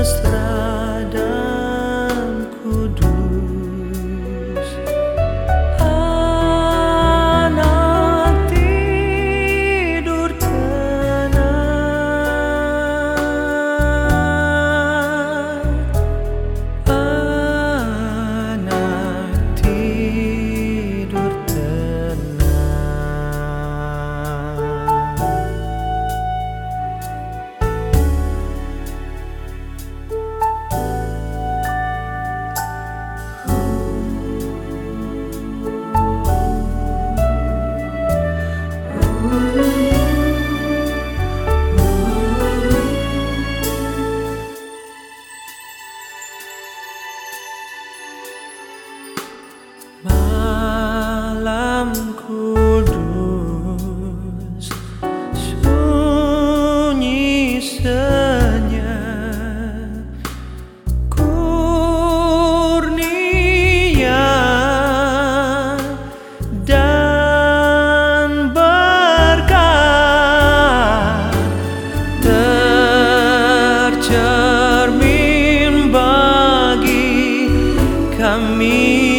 nuestra Malam kudus Sunyi senyap. Kurnia Dan berkah Tercermin bagi kami.